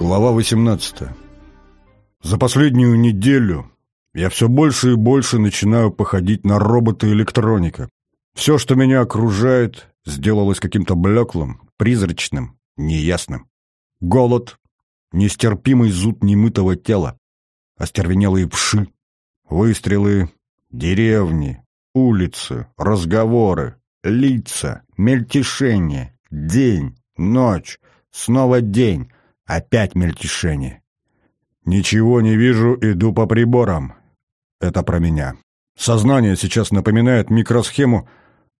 Глава 18. За последнюю неделю я все больше и больше начинаю походить на робота-электроника. Все, что меня окружает, сделалось каким-то блеклым, призрачным, неясным. Голод, нестерпимый зуд немытого тела, остервенелые пши, выстрелы, деревни, улицы, разговоры, лица, мельтешение, день, ночь, снова день, опять мельтешение. Ничего не вижу, иду по приборам. Это про меня. Сознание сейчас напоминает микросхему,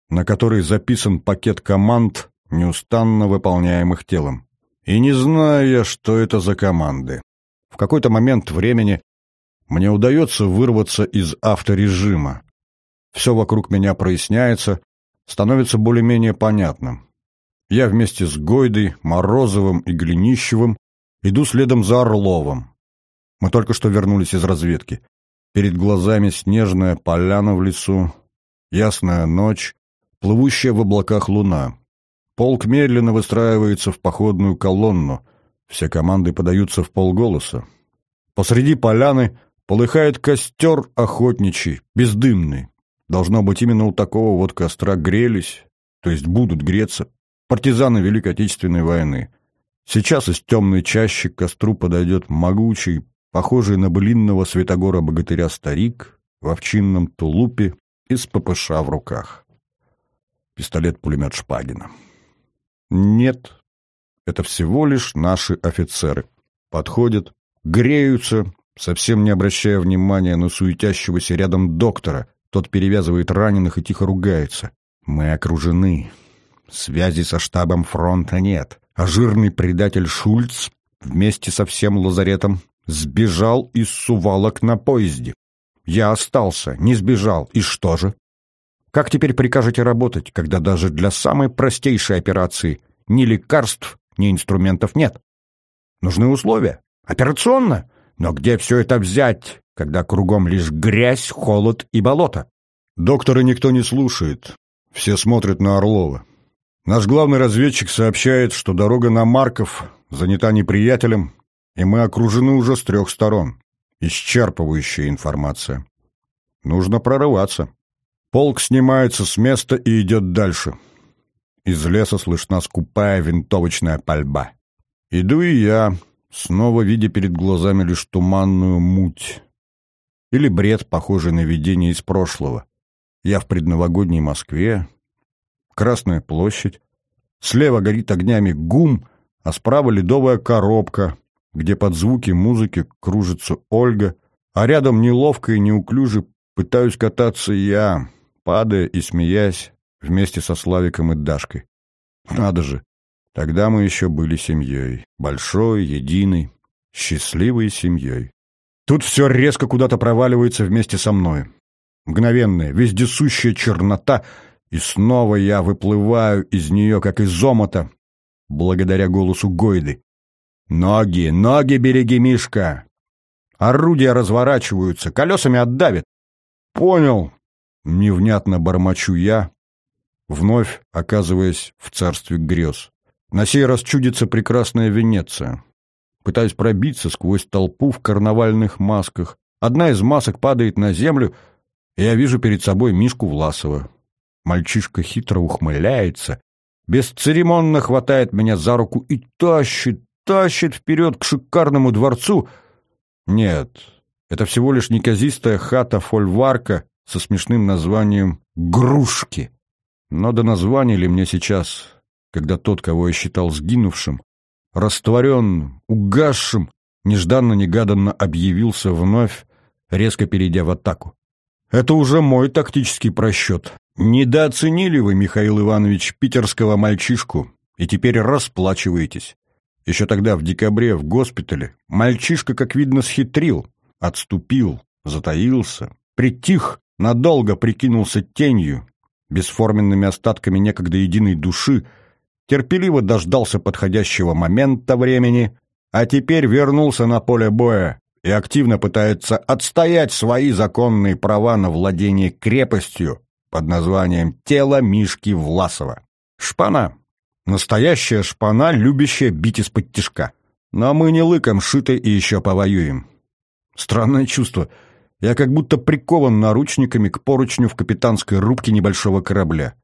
на которой записан пакет команд, неустанно выполняемых телом. И не знаю я, что это за команды. В какой-то момент времени мне удается вырваться из авторежима. Все вокруг меня проясняется, становится более-менее понятным. Я вместе с Гойдой, Морозовым и Глинищевым иду следом за Орловым. Мы только что вернулись из разведки. Перед глазами снежная поляна в лесу, ясная ночь, плывущая в облаках луна. Полк медленно выстраивается в походную колонну. Все команды подаются в полголоса. Посреди поляны полыхает костер охотничий, бездымный. Должно быть, именно у такого вот костра грелись, то есть будут греться, партизаны Великой Отечественной войны. Сейчас из темной чащи к костру подойдет могучий, похожий на былинного святогора богатыря старик в овчинном тулупе и с ППШ в руках. Пистолет-пулемет Шпагина. Нет, это всего лишь наши офицеры. Подходят, греются, совсем не обращая внимания на суетящегося рядом доктора. Тот перевязывает раненых и тихо ругается. Мы окружены. Связи со штабом фронта нет. А жирный предатель Шульц вместе со всем лазаретом сбежал из сувалок на поезде. Я остался, не сбежал. И что же? Как теперь прикажете работать, когда даже для самой простейшей операции ни лекарств, ни инструментов нет? Нужны условия. Операционно. Но где все это взять, когда кругом лишь грязь, холод и болото? Доктора никто не слушает. Все смотрят на Орлова. Наш главный разведчик сообщает, что дорога на Марков занята неприятелем, и мы окружены уже с трех сторон. Исчерпывающая информация. Нужно прорываться. Полк снимается с места и идет дальше. Из леса слышна скупая винтовочная пальба. Иду и я, снова видя перед глазами лишь туманную муть. Или бред, похожий на видение из прошлого. Я в предновогодней Москве, Красная площадь. Слева горит огнями гум, а справа ледовая коробка, где под звуки музыки кружится Ольга, а рядом неловко и неуклюже пытаюсь кататься я, падая и смеясь вместе со Славиком и Дашкой. Надо же, тогда мы еще были семьей, большой, единой, счастливой семьей. Тут все резко куда-то проваливается вместе со мной. Мгновенная, вездесущая чернота — и снова я выплываю из нее, как из омота, благодаря голосу Гойды. «Ноги, ноги береги, Мишка!» Орудия разворачиваются, колесами отдавит. «Понял!» — невнятно бормочу я, вновь оказываясь в царстве грез. На сей раз чудится прекрасная Венеция. Пытаюсь пробиться сквозь толпу в карнавальных масках. Одна из масок падает на землю, и я вижу перед собой Мишку Власова. Мальчишка хитро ухмыляется, бесцеремонно хватает меня за руку и тащит, тащит вперед к шикарному дворцу. Нет, это всего лишь неказистая хата-фольварка со смешным названием «Грушки». Но до названия ли мне сейчас, когда тот, кого я считал сгинувшим, растворенным, угасшим, нежданно-негаданно объявился вновь, резко перейдя в атаку. Это уже мой тактический просчет. Недооценили вы, Михаил Иванович, питерского мальчишку, и теперь расплачиваетесь. Еще тогда, в декабре, в госпитале, мальчишка, как видно, схитрил, отступил, затаился, притих, надолго прикинулся тенью, бесформенными остатками некогда единой души, терпеливо дождался подходящего момента времени, а теперь вернулся на поле боя и активно пытается отстоять свои законные права на владение крепостью под названием «Тело Мишки Власова». Шпана. Настоящая шпана, любящая бить из-под тишка. Но мы не лыком шиты и еще повоюем. Странное чувство. Я как будто прикован наручниками к поручню в капитанской рубке небольшого корабля.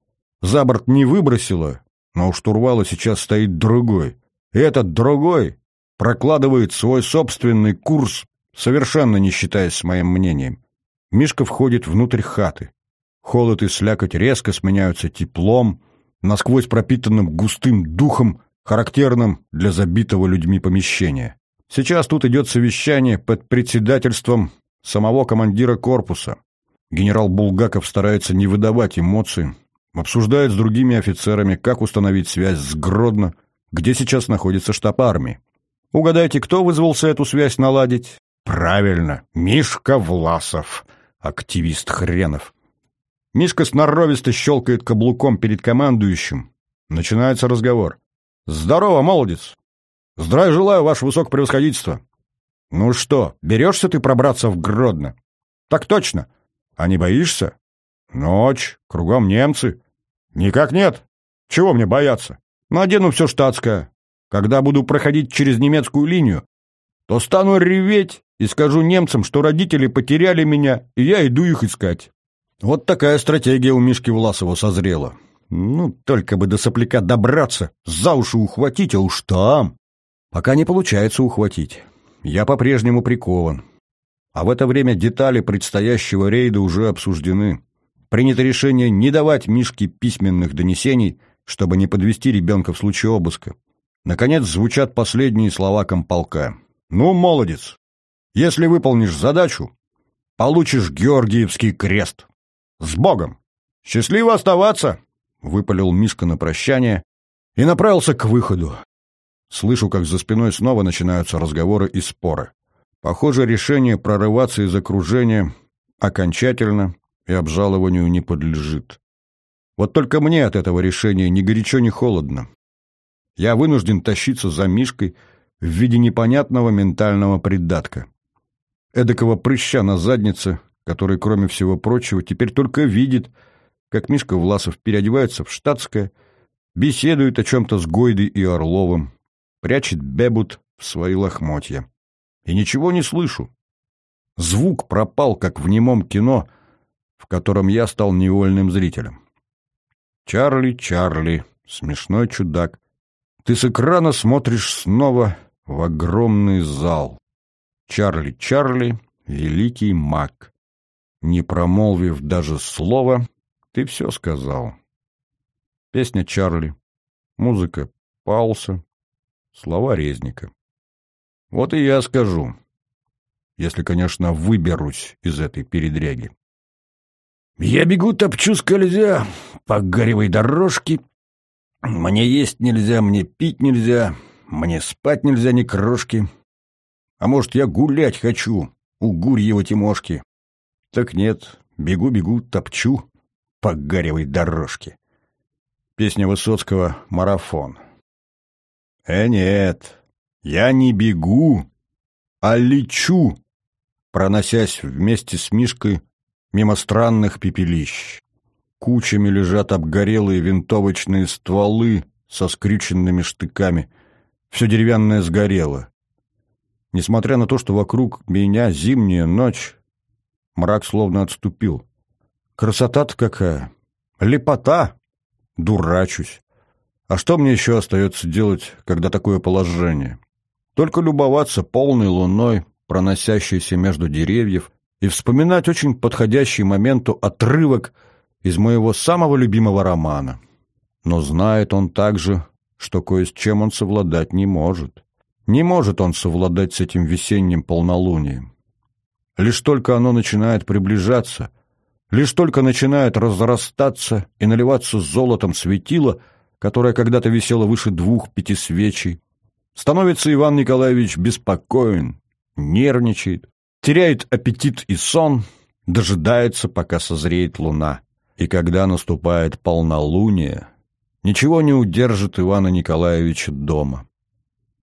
За борт не выбросило, но у штурвала сейчас стоит другой. И этот другой прокладывает свой собственный курс, совершенно не считаясь с моим мнением. Мишка входит внутрь хаты. Холод и слякоть резко сменяются теплом, насквозь пропитанным густым духом, характерным для забитого людьми помещения. Сейчас тут идет совещание под председательством самого командира корпуса. Генерал Булгаков старается не выдавать эмоций, обсуждает с другими офицерами, как установить связь с Гродно, где сейчас находится штаб армии. Угадайте, кто вызвался эту связь наладить? Правильно, Мишка Власов, активист хренов. Мишка сноровисто щелкает каблуком перед командующим. Начинается разговор. «Здорово, молодец! Здравия желаю, ваше высокопревосходительство!» «Ну что, берешься ты пробраться в Гродно?» «Так точно! А не боишься?» «Ночь, кругом немцы». «Никак нет! Чего мне бояться? Надену все штатское. Когда буду проходить через немецкую линию, то стану реветь и скажу немцам, что родители потеряли меня, и я иду их искать. Вот такая стратегия у Мишки Власова созрела. Ну, только бы до сопляка добраться, за уши ухватить, а уж там. Пока не получается ухватить. Я по-прежнему прикован. А в это время детали предстоящего рейда уже обсуждены. Принято решение не давать Мишке письменных донесений, чтобы не подвести ребенка в случае обыска. Наконец звучат последние слова комполка. «Ну, молодец! Если выполнишь задачу, получишь Георгиевский крест. С Богом! Счастливо оставаться!» — выпалил Мишка на прощание и направился к выходу. Слышу, как за спиной снова начинаются разговоры и споры. Похоже, решение прорываться из окружения окончательно и обжалованию не подлежит. Вот только мне от этого решения ни горячо, ни холодно. Я вынужден тащиться за Мишкой в виде непонятного ментального придатка. Эдакого прыща на заднице, который, кроме всего прочего, теперь только видит, как Мишка Власов переодевается в штатское, беседует о чем-то с Гойдой и Орловым, прячет бебут в свои лохмотья. И ничего не слышу. Звук пропал, как в немом кино, в котором я стал невольным зрителем. Чарли, Чарли, смешной чудак, ты с экрана смотришь снова в огромный зал. Чарли, Чарли, великий маг. Не промолвив даже слова, ты все сказал. Песня Чарли, музыка Паулса, слова Резника. Вот и я скажу, если, конечно, выберусь из этой передряги. Я бегу, топчу скользя по горевой дорожке, мне есть нельзя, мне пить нельзя, мне спать нельзя ни крошки. А может, я гулять хочу у Гурьева Тимошки? Так нет, бегу-бегу, топчу по гаревой дорожке. Песня Высоцкого «Марафон». Э, нет, я не бегу, а лечу, проносясь вместе с Мишкой мимо странных пепелищ. Кучами лежат обгорелые винтовочные стволы со скрюченными штыками. Все деревянное сгорело. Несмотря на то, что вокруг меня зимняя ночь, мрак словно отступил. Красота-то какая! Лепота! Дурачусь. А что мне еще остается делать, когда такое положение? Только любоваться полной луной, проносящейся между деревьев, и вспоминать очень подходящий моменту отрывок — из моего самого любимого романа. Но знает он также, что кое с чем он совладать не может. Не может он совладать с этим весенним полнолунием. Лишь только оно начинает приближаться, лишь только начинает разрастаться и наливаться золотом светило, которое когда-то висело выше двух пяти свечей, становится Иван Николаевич беспокоен, нервничает, теряет аппетит и сон, дожидается, пока созреет луна. И когда наступает полнолуние, ничего не удержит Ивана Николаевича дома.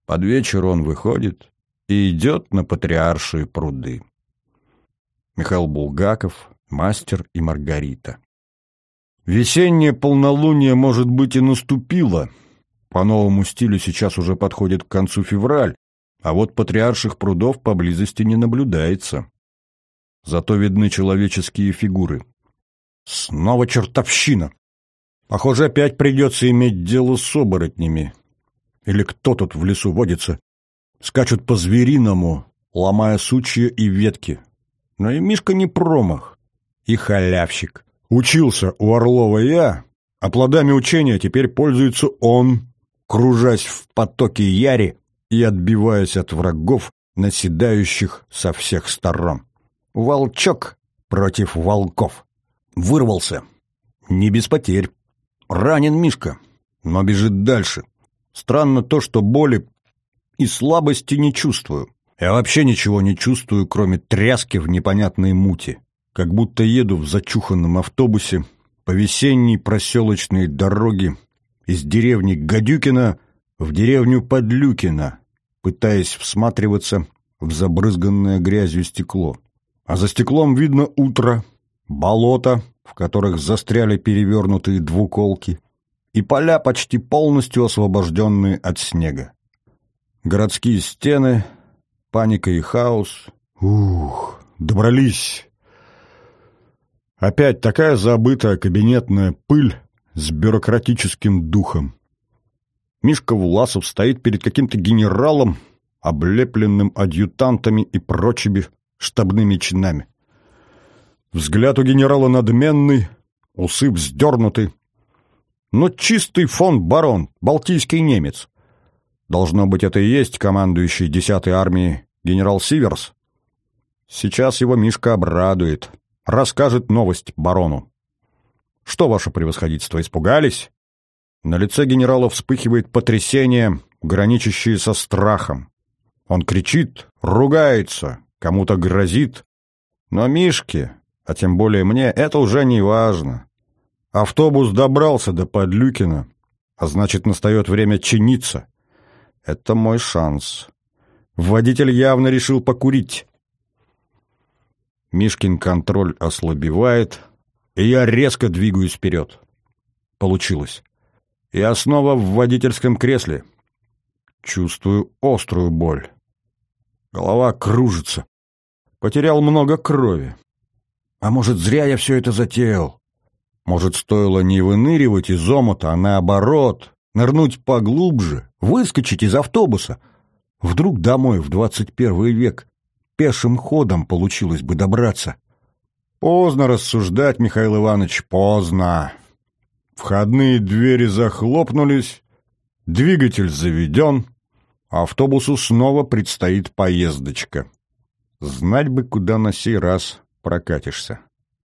Под вечер он выходит и идет на патриаршие пруды. Михаил Булгаков, мастер и Маргарита. Весеннее полнолуние, может быть, и наступило. По новому стилю сейчас уже подходит к концу февраль, а вот патриарших прудов поблизости не наблюдается. Зато видны человеческие фигуры. Снова чертовщина! Похоже, опять придется иметь дело с оборотнями. Или кто тут в лесу водится? Скачут по-звериному, ломая сучья и ветки. Но и Мишка не промах. И халявщик. Учился у Орлова я, а плодами учения теперь пользуется он, кружась в потоке яри и отбиваясь от врагов, наседающих со всех сторон. Волчок против волков. Вырвался. Не без потерь. Ранен Мишка, но бежит дальше. Странно то, что боли и слабости не чувствую. Я вообще ничего не чувствую, кроме тряски в непонятной мути. Как будто еду в зачуханном автобусе по весенней проселочной дороге из деревни Гадюкина в деревню Подлюкина, пытаясь всматриваться в забрызганное грязью стекло. А за стеклом видно утро, болото, в которых застряли перевернутые двуколки, и поля, почти полностью освобожденные от снега. Городские стены, паника и хаос. Ух, добрались. Опять такая забытая кабинетная пыль с бюрократическим духом. Мишка Власов стоит перед каким-то генералом, облепленным адъютантами и прочими штабными чинами. Взгляд у генерала надменный, усы вздернуты. Но чистый фон барон, балтийский немец. Должно быть, это и есть командующий десятой армией генерал Сиверс. Сейчас его Мишка обрадует, расскажет новость барону. Что, ваше превосходительство, испугались? На лице генерала вспыхивает потрясение, граничащее со страхом. Он кричит, ругается, кому-то грозит. Но Мишке, а тем более мне, это уже не важно. Автобус добрался до Подлюкина, а значит, настает время чиниться. Это мой шанс. Водитель явно решил покурить. Мишкин контроль ослабевает, и я резко двигаюсь вперед. Получилось. Я снова в водительском кресле. Чувствую острую боль. Голова кружится. Потерял много крови. А может, зря я все это затеял? Может, стоило не выныривать из омута, а наоборот, нырнуть поглубже, выскочить из автобуса. Вдруг домой в двадцать первый век пешим ходом получилось бы добраться. Поздно рассуждать, Михаил Иванович, поздно. Входные двери захлопнулись, двигатель заведен, автобусу снова предстоит поездочка. Знать бы, куда на сей раз прокатишься.